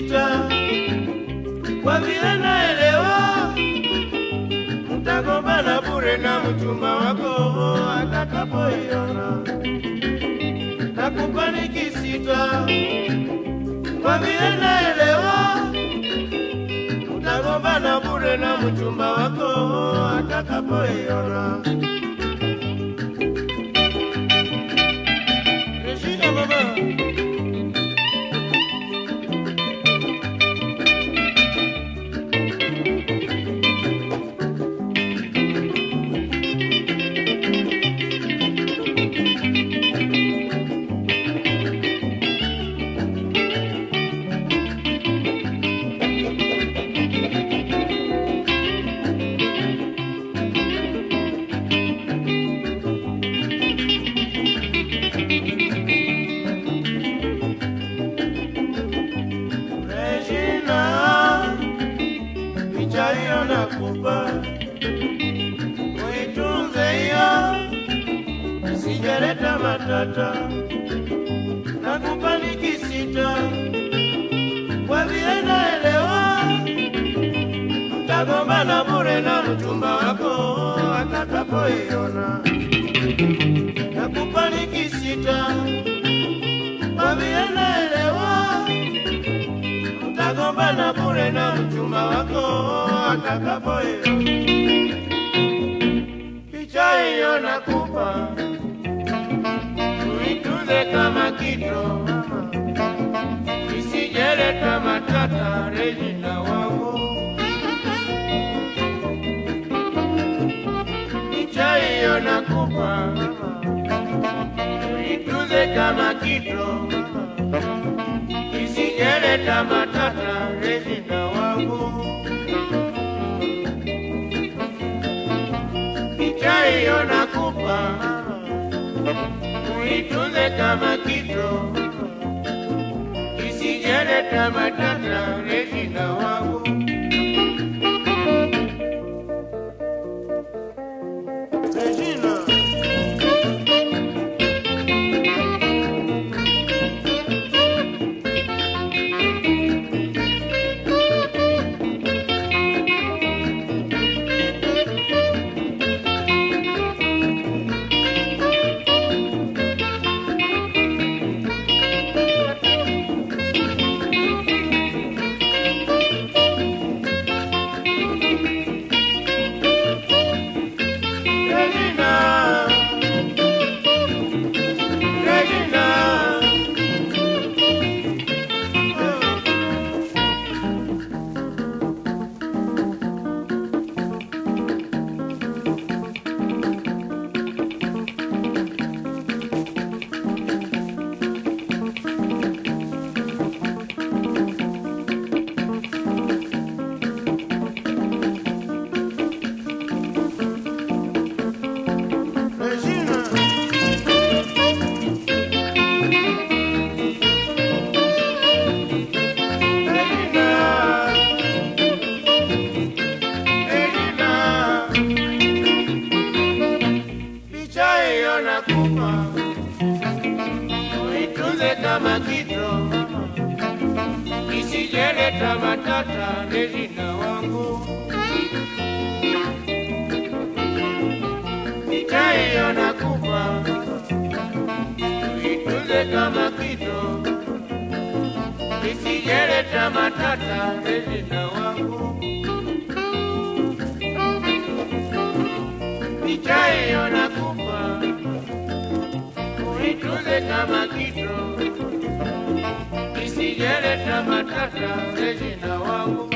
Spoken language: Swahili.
nikisita, kwa vile naelewa mtagombana bure na mchumba wako atakapoiona. nakupani nikisita, kwa vile naelewa mtagombana bure na mchumba wako atakapoiona. Isijeleta matata. na Nakupa sita, kwa vile naelewa mtagombana bure na mchumba wako atakapoiona. Nakupa sita, kwa vile naelewa mtagombana bure na mchumba wako atakapoiona. Picha hiyo nakupa, kito, isijeleta matata. rejina wangu, na nakupa, uitunze kama kito isijeleta matata Regina uitunze kama kito, isijeleta matata Regina wangu. Uitunze kama kito, isijeleta matata. Regina wangu, picha hiyo nakupa, uitunze kama kito, isijeleta matata. Regina wangu. picha hiyo nakupa, uitunze kama kito, isijeleta matata. Regina wangu,